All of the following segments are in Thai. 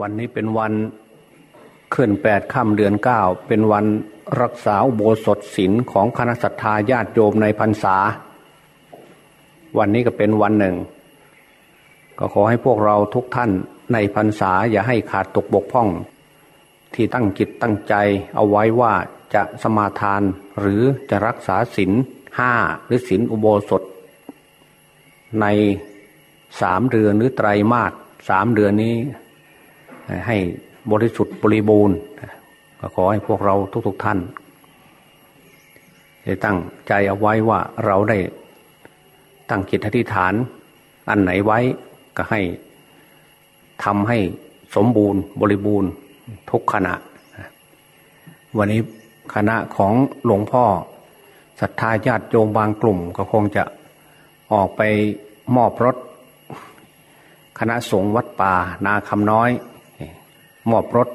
วันนี้เป็นวันขึ้นแปดค่ำเดือนเก้าเป็นวันรักษาโบสถศีลของคณะสัตยาญาติโยมในพรรษา วันนี้ก็เป็นวันหนึ่ง ก็ขอให้พวกเราทุกท่านในพรรษาอย่าให้ขาดตกบกพร่อง ที่ตั้งจิตตั้งใจเอาไว้ว่าจะสมาทานหรือจะรักษาศีลห้าหรือศีลอุโบสถ ในสามเดือนหรือไตรมาสสามเดือนนี้ ให้บริสุทธิ์บริบูรณ์ก็ขอให้พวกเราทุกๆทท่านได้ตั้งใจเอาไว้ว่าเราได้ตั้งจิตอธิษฐาน อันไหนไว้ก็ให้ทำให้สมบูรณ์ บริบูรณ์ทุกขณะ วันนี้คณะของหลวงพ่อศรัทธาญาติโยมบางกลุ่มก็คงจะออกไปมอบรถ คณะสงฆ์วัดป่า นาคำน้อย มอบรถ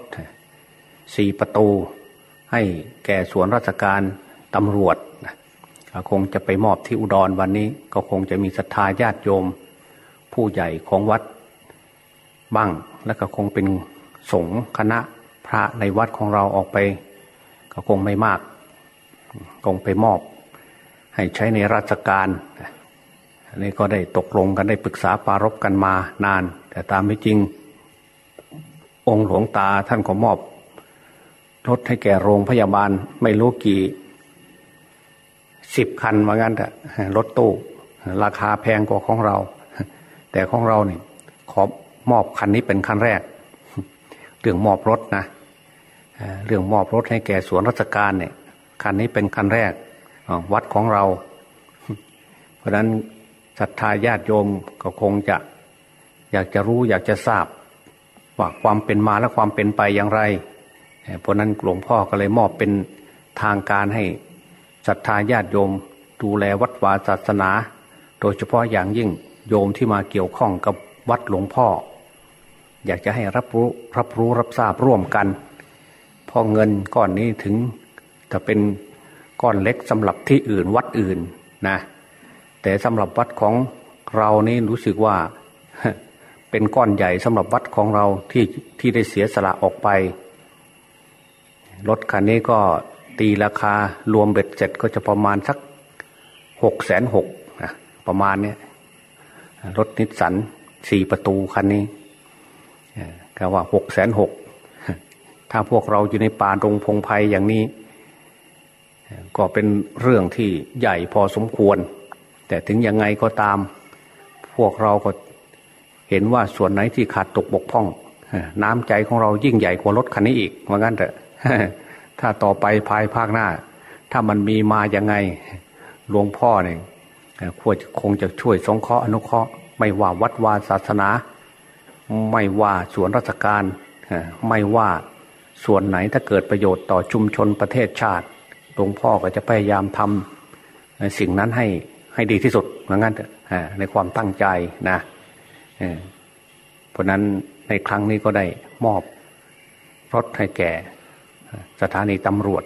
สี่ประตูให้แก่ส่วนราชการตำรวจคงจะไปมอบที่อุดรวันนี้ ก็คงจะมีศรัทธาญาติโยม ผู้ใหญ่ของวัดบ้างและก็คงเป็นสงฆ์คณะพระในวัดของเราออกไป ก็คงไม่มาก คงไปมอบ ให้ใช้ในราชการอันนี้ก็ได้ตกลงกันได้ปรึกษาปารบกันมานาน แต่ตามไม่จริง องค์หลวงตาท่านก็มอบรถให้แก่โรงพยาบาลไม่รู้กี่สิบคันว่างั้นแต่รถตู้ราคาแพงกว่าของเรา แต่ของเราเนี่ยขอมอบคันนี้เป็นคันแรก เรื่องมอบรถนะเรื่องมอบรถให้แก่สวนราชการเนี่ยคันนี้เป็นคันแรกวัดของเรา เพราะนั้นศรัทธาญาติโยมก็คงจะอยากจะรู้อยากจะทราบ ว่าความเป็นมาและความเป็นไปอย่างไรเพราะนั้นหลวงพ่อก็เลยมอบเป็นทางการให้ศรัทธาญาติโยม ดูแลวัดวาศาสนา โดยเฉพาะอย่างยิ่งโยมที่มาเกี่ยวข้องกับวัดหลวงพ่อ อยากจะให้รับรู้รับรู้รับทราบร่วมกันพอเงินก้อนนี้ถึงจะเป็นก้อนเล็กสำหรับที่อื่นวัดอื่นนะ แต่สำหรับวัดของเรานี่รู้สึกว่า เป็นก้อนใหญ่สำหรับวัดของเราที่ที่ได้เสียสละออกไป รถคันนี้ก็ตีราคารวมเบ็ดเสร็จก็จะประมาณสักหกแสนหกนะประมาณเนี้ยรถนิสสันสี่ประตูคันนี้ก็ว่าหกแสนหกถ้าพวกเราอยู่ในป่าดงพงไพ่อย่างนี้ ก็เป็นเรื่องที่ใหญ่พอสมควร แต่ถึงยังไงก็ตาม พวกเราก็ เห็นว่าส่วนไหนที่ขาดตกบกพร่องน้ำใจของเรายิ่งใหญ่กว่ารถคันนี้อีกว่างั้นเถอะถ้าต่อไปภายภาคหน้า ถ้ามันมีมาอย่างไงหลวงพ่อเนี่ยควรคงจะช่วยสงเคราะห์อนุเคราะห์ไม่ว่าวัดวาศาสนา ไม่ว่าส่วนราชการไม่ว่าส่วนไหนถ้าเกิดประโยชน์ต่อชุมชนประเทศชาติหลวงพ่อก็จะพยายามทำสิ่งนั้นให้ให้ดีที่สุดเหมือนกันในความตั้งใจนะ เพราะนั้นในครั้งนี้ก็ได้มอบรถให้แก่สถานีตำรวจ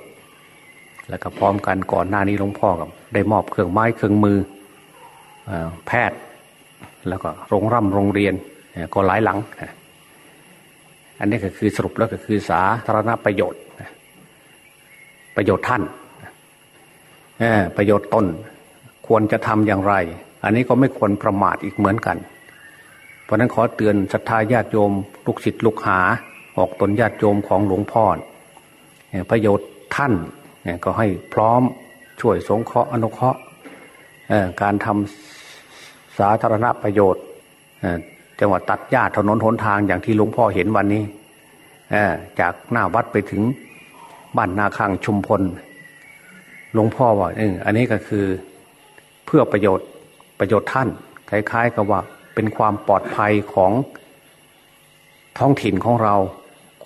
แล้วก็พร้อมกันก่อนหน้านี้หลวงพ่อกับได้มอบเครื่องไม้เครื่องมือแพทย์ แล้วก็โรงร่ำโรงเรียนก็หลายหลัง อันนี้ก็คือสรุปแล้วก็คือสาธารณประโยชน์ ประโยชน์ท่านประโยชน์ตนควรจะทำอย่างไร อันนี้ก็ไม่ควรประมาทอีกเหมือนกัน เพราะนั้นขอเตือนศรัทธาญาติโยม ลูกศิษย์ลูกหา ออกตนญาติโยมของหลวงพ่อประโยชน์ท่านก็ให้พร้อมช่วยสงเคราะห์อนุเคราะห์การทำสาธารณประโยชน์จังหวัดตัดหญ้าถนนหนทางอย่างที่หลวงพ่อเห็นวันนี้จากหน้าวัดไปถึงบ้านนาคังชุมพลหลวงพ่อว่าอันนี้ก็คือเพื่อประโยชน์ประโยชน์ท่านคล้ายๆกับว่า เป็นความปลอดภัยของท้องถิ่นของเรา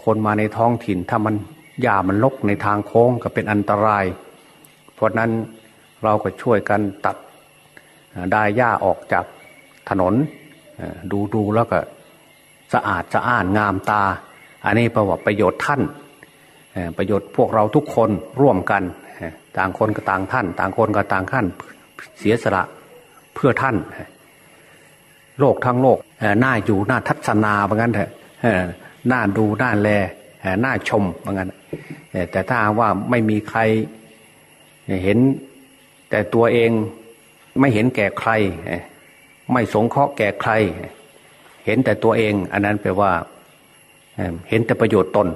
คนมาในท้องถิ่น ถ้ามันหญ้ามันลกในทางโค้งก็เป็นอันตราย เพราะนั้นเราก็ช่วยกันตัดได้หญ้าออกจากถนนดูดูแล้วก็สะอาดสะอ้านงามตา อันนี้ประวัติประโยชน์ท่านประโยชน์พวกเราทุกคนร่วมกันต่างคนก็ต่างท่าน ต่างคนก็ต่างท่านเสียสละเพื่อท่าน โลกทั้งโลกน่าอยู่น่าทัศนาเหมือนกันเถอะน่าดูน่าแลน่าชมเหมือนกันแต่ถ้าว่าไม่มีใครเห็น แต่ตัวเองไม่เห็นแก่ใคร ไม่สงเคราะห์แก่ใคร เห็นแต่ตัวเอง อันนั้นแปลว่าเห็นแต่ประโยชน์ตน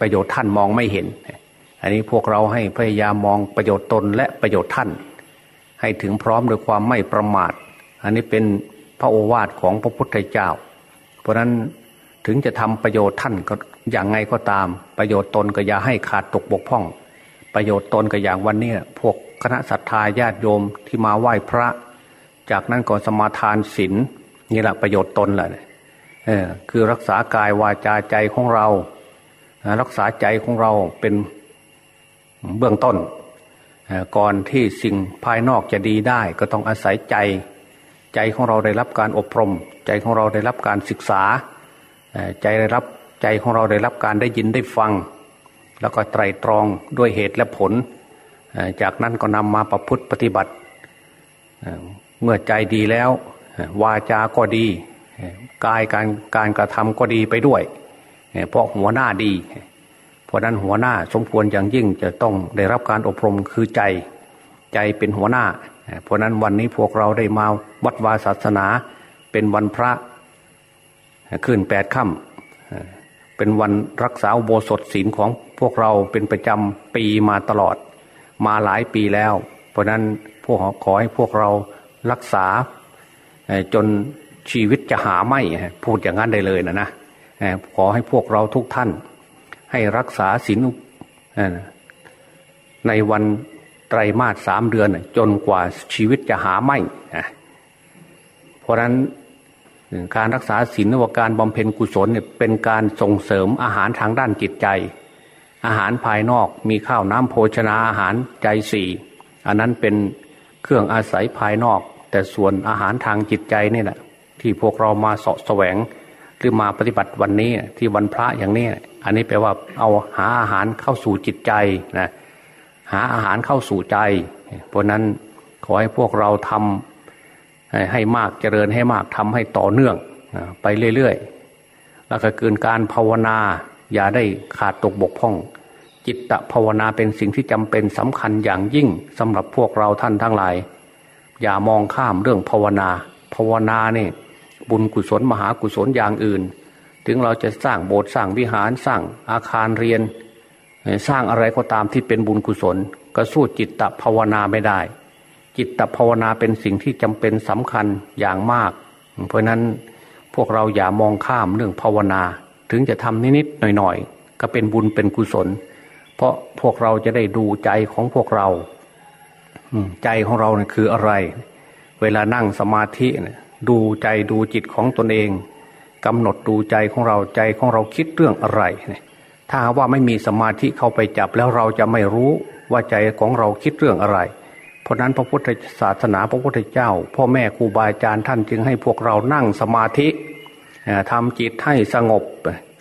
ประโยชน์ท่านมองไม่เห็น อันนี้พวกเราให้พยายามมองประโยชน์ตนและประโยชน์ท่าน ให้ถึงพร้อมด้วยความไม่ประมาท อันนี้เป็น พระโอวาทของพระพุทธเจ้า เพราะนั้นถึงจะทำประโยชน์ท่านก็อย่างไงก็ตาม ประโยชน์ตนก็อย่าให้ขาดตกบกพร่อง ประโยชน์ตนก็อย่างวันนี้พวกคณะศรัทธาญาติโยมที่มาไหว้พระ จากนั้นก็สมาทานศีลนี่แหละประโยชน์ตนแหละเออคือรักษากายวาจาใจของเรา รักษาใจของเราเป็นเบื้องต้น ก่อนที่สิ่งภายนอกจะดีได้ก็ต้องอาศัยใจ ใจของเราได้รับการอบรม ใจของเราได้รับการศึกษา ใจได้รับใจของเราได้รับการได้ยินได้ฟัง แล้วก็ไตรตรองด้วยเหตุและผล จากนั้นก็นำมาประพฤติปฏิบัติ เมื่อใจดีแล้ววาจาก็ดีกายการการกระทำก็ดีไปด้วย เพราะหัวหน้าดี เพราะนั้นหัวหน้าสมควรอย่างยิ่งจะต้องได้รับการอบรมคือใจ ใจเป็นหัวหน้า เพราะนั้นวันนี้พวกเราได้มาวัดวาศาสนา เป็นวันพระขึ้นแปดค่ำเป็นวันรักษาโบสถศีลของพวกเราเป็นประจำปีมาตลอด มาหลายปีแล้ว เพราะนั้นพวกขอให้พวกเรารักษาจนชีวิตจะหาไม่พูดอย่างนั้นได้เลยนะนะขอให้พวกเราทุกท่าน ให้รักษาศีลในวัน รมาสสามเดือนจนกว่าชีวิตจะหาไม่เพราะนั้นการรักษาศีลว่าการบำเพ็ญกุศลเนี่ยเป็นการส่งเสริมอาหารทางด้านจิตใจ อาหารภายนอกมีข้าวน้ำโภชนาอาหารใจสี่อันนั้นเป็นเครื่องอาศัยภายนอก แต่ส่วนอาหารทางจิตใจนี่แหละที่พวกเรามาสาะแสวง หรือมาปฏิบัติวันนี้ที่วันพระอย่างนี้ อันนี้แปลว่าเอาหาอาหารเข้าสู่จิตใจนะ หาอาหารเข้าสู่ใจ เพราะนั้นขอให้พวกเราทำให้มากเจริญให้มากทำให้ต่อเนื่องไปเรื่อยๆ แล้วก็เกินการภาวนา อย่าได้ขาดตกบกพร่อง จิตตภาวนาเป็นสิ่งที่จำเป็นสำคัญอย่างยิ่งสำหรับพวกเราท่านทั้งหลาย อย่ามองข้ามเรื่องภาวนา ภาวนาเนี่ยบุญกุศลมหากุศลอย่างอื่น ถึงเราจะสร้างโบสถ์สร้างวิหารสร้างอาคารเรียน สร้างอะไรก็ตามที่เป็นบุญกุศล ก็สู้จิตตภาวนาไม่ได้ จิตตภาวนาเป็นสิ่งที่จำเป็นสำคัญอย่างมาก เพราะนั้นพวกเราอย่ามองข้ามเรื่องภาวนา ถึงจะทำนิดๆหน่อยๆ ก็เป็นบุญเป็นกุศล เพราะพวกเราจะได้ดูใจของพวกเราใจของเราเนี่ยคืออะไร เวลานั่งสมาธิเนี่ยดูใจดูจิตของตนเองกำหนดดูใจของเราใจของเราคิดเรื่องอะไร ถ้าว่าไม่มีสมาธิเข้าไปจับแล้วเราจะไม่รู้ว่าใจของเราคิดเรื่องอะไร เพราะนั้นพระพุทธศาสนาพระพุทธเจ้า พ่อแม่ครูบาอาจารย์ท่านจึงให้พวกเรานั่งสมาธิทำจิตให้สงบ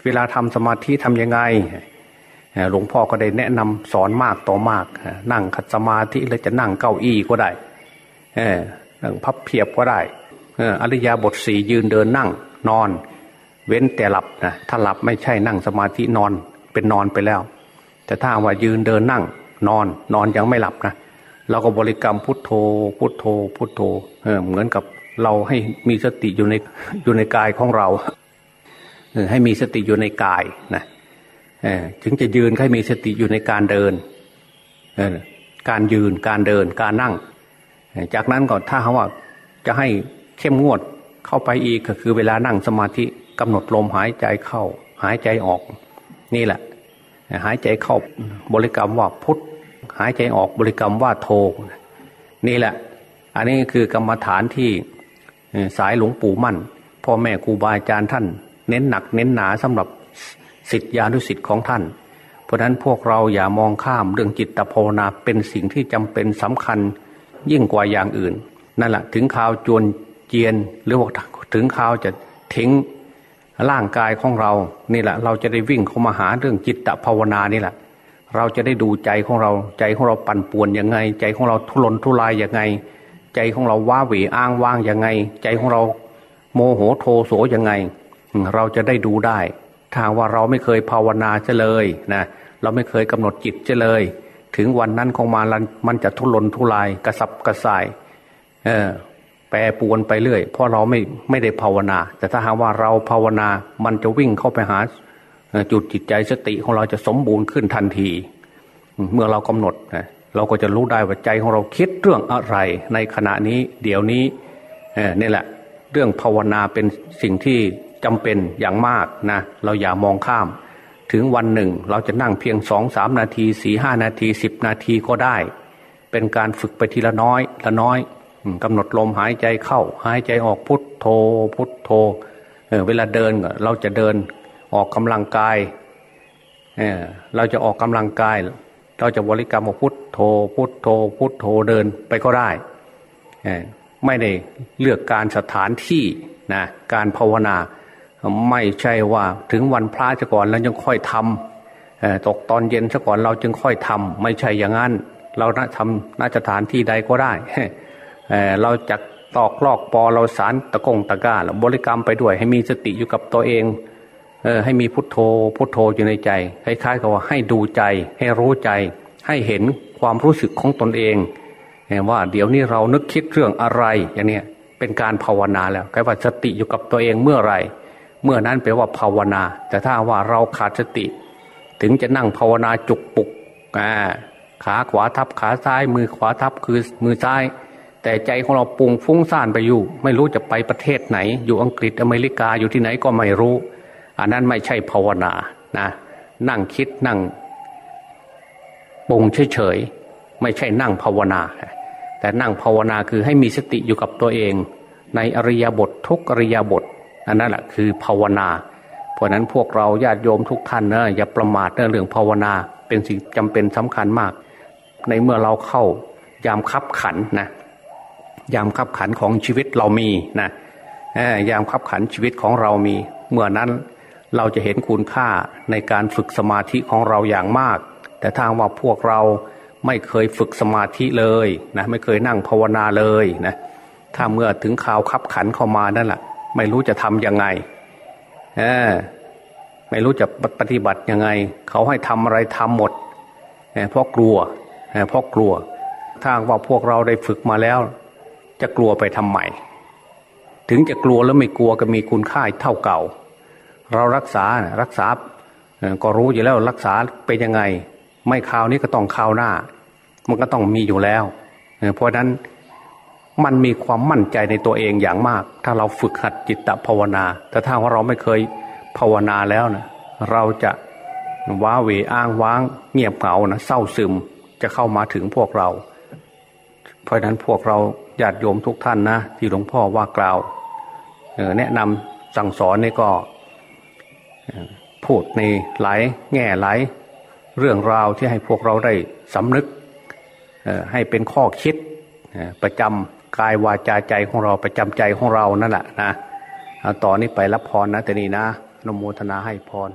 เวลาทำสมาธิทำยังไงหลวงพ่อก็ได้แนะนำสอนมากต่อมาก นั่งขัดสมาธิแล้วจะนั่งเก้าอี้ก็ได้นั่งพับเพียบก็ได้อริยาบทสี่ยืนเดินนั่งนอน เว้นแต่หลับนะถ้าหลับไม่ใช่นั่งสมาธินอน เป็นนอนไปแล้ว แต่ถ้าว่ายืนเดินนั่ง นอนนอนยังไม่หลับนะเราก็บริกรรมพุทโธ พุทโธ พุทโธเเหมือนกับเราให้มีสติอยู่ในอยู่ในกายของเราให้มีสติอยู่ในกายนะถึงจะยืนให้มีสติอยู่ในการเดินการยืนการเดินการนั่ง จากนั้นก่อนถ้าเขาว่าจะให้เข้มงวดเข้าไปอีกก็คือเวลานั่งสมาธิกำหนดลมหายใจเข้า หายใจออก นี่แหละ หายใจเข้าบริกรรมว่าพุทธหายใจออกบริกรรมว่าโท นี่แหละ อันนี้คือกรรมฐานที่สายหลวงปู่มั่นพ่อแม่ครูบาอาจารย์ท่าน เน้นหนักเน้นหนาสำหรับสิทธิานุสิทธิ์ของท่าน เพราะฉะนั้นพวกเราอย่ามองข้ามเรื่องจิตภาวนาเป็นสิ่งที่จำเป็นสำคัญยิ่งกว่าอย่างอื่น นั่นแหละถึงข่าวจวนเจียนหรือว่าถึงข่าวจะทิ้ง ร่างกายของเรานี่แหละ เราจะได้วิ่งเข้ามาหาเรื่องจิตตภาวนานี่แหละ เราจะได้ดูใจของเรา ใจของเราปั่นป่วนยังไง ใจของเราทุรนทุรายยังไง ใจของเราว้าหวีอ้างว่างยังไง ใจของเราโมโหโทโสยังไง เราจะได้ดูได้ทางว่าเราไม่เคยภาวนาจะเลยนะเราไม่เคยกำหนดจิตจะเลย ถึงวันนั้นของมามันจะทุรนทุรายกระสับกระส่ายเออ แปรปวนไปเรื่อย เพราะเราไม่ไม่ได้ภาวนา แต่ถ้าหากว่าเราภาวนามันจะวิ่งเข้าไปหาจุดจิตใจสติของเราจะสมบูรณ์ขึ้นทันที เมื่อเรากำหนดเราก็จะรู้ได้ว่าใจของเราคิดเรื่องอะไร ในขณะนี้เดี๋ยวนี้นี่แหละ เรื่องภาวนาเป็นสิ่งที่จำเป็นอย่างมากนะเราอย่ามองข้าม ถึงวันหนึ่ง เราจะนั่งเพียงสองสามนาทีสี่ห้านาทีสิบนาทีก็ได้ เป็นการฝึกไปทีละน้อยละน้อย กำหนดลมหายใจเข้า หายใจออกพุทโธพุทโธเเวลาเดินเราจะเดินออกกำลังกายเเราจะออกกำลังกาย เราจะบริกรรมพุทโธพุทโธพุทโธเดินไปก็ได้ไม่ได้เลือกการสถานที่นะการภาวนาไม่ใช่ว่าถึงวันพระจะก่อนแล้วยังค่อยทำตกตอนเย็นซะก่อนเราจึงค่อยทำไม่ใช่อย่างนั้น เราน่าทำน่าสถานที่ใดก็ได้ เราจะตอกลอกปอเราสารตะกงตะก้าบริกรรมไปด้วย ให้มีสติอยู่กับตัวเองเออให้มีพุทโธพุทโธอยู่ในใจคล้ายๆกับว่าให้ดูใจ ให้รู้ใจ ให้เห็นความรู้สึกของตนเองว่าเดี๋ยวนี้เรานึกคิดเรื่องอะไรอย่างนี้เป็นการภาวนาแล้วแค่ว่าสติอยู่กับตัวเองเมื่อไรเมื่อนั้นแปลว่าภาวนา แต่ถ้าว่าเราขาดสติ ถึงจะนั่งภาวนาจุกปุกขาขวาทับขาซ้ายมือขวาทับคือมือซ้าย แต่ใจของเราปุงฟุ้งซ่านไปอยู่ ไม่รู้จะไปประเทศไหน อยู่อังกฤษอเมริกาอยู่ที่ไหนก็ไม่รู้ อันนั้นไม่ใช่ภาวนานะนั่งคิดนั่งปุงเฉยๆไม่ใช่นั่งภาวนา แต่นั่งภาวนาคือให้มีสติอยู่กับตัวเอง ในอริยบททุกอริยบทอันนั้นแหละคือภาวนา เพราะนั้นพวกเราญาติโยมทุกท่านนะอย่าประมาทเรื่องภาวนา เป็นสิ่งจำเป็นสำคัญมาก ในเมื่อเราเข้ายามคับขันนะ ยามคับขันของชีวิตเรามีนะยามคับขันชีวิตของเรามี เมื่อนั้นเราจะเห็นคุณค่าในการฝึกสมาธิของเราอย่างมาก แต่ทางว่าพวกเราไม่เคยฝึกสมาธิเลยนะไม่เคยนั่งภาวนาเลยนะถ้าเมื่อถึงข่าวคับขันเข้ามานั่นแหละไม่รู้จะทำยังไงไม่รู้จะปฏิบัติยังไง เขาให้ทำอะไรทำหมดเพราะกลัวเพราะกลัวถ้าว่าพวกเราได้ฝึกมาแล้ว จะกลัวไปทำไมถึงจะกลัวแล้วไม่กลัวก็มีคุณค่าเท่าเก่า เรารักษารักษาก็รู้อยู่แล้วรักษาเป็นยังไง ไม่คราวนี้ก็ต้องคราวหน้า มันก็ต้องมีอยู่แล้ว เพราะนั้นมันมีความมั่นใจในตัวเองอย่างมาก ถ้าเราฝึกหัดจิตภาวนา แต่ถ้าว่าเราไม่เคยภาวนาแล้วนะเราจะว้าเวอ้างว้าง เงียบเหงานะเศร้าซึมจะเข้ามาถึงพวกเรา เพราะนั้นพวกเราญาติโยมทุกท่านนะ ที่หลวงพ่อว่ากล่าวแนะนำสั่งสอนนี่ก็พูดในหลายแง่หลายเรื่องราวที่ให้พวกเราได้สำนึกให้เป็นข้อคิดประจำกายวาจาใจของเราประจำใจของเรานั่นแหละนะต่อนนี้ไปรับพรนะแต่นี่นะนโมทนาให้พร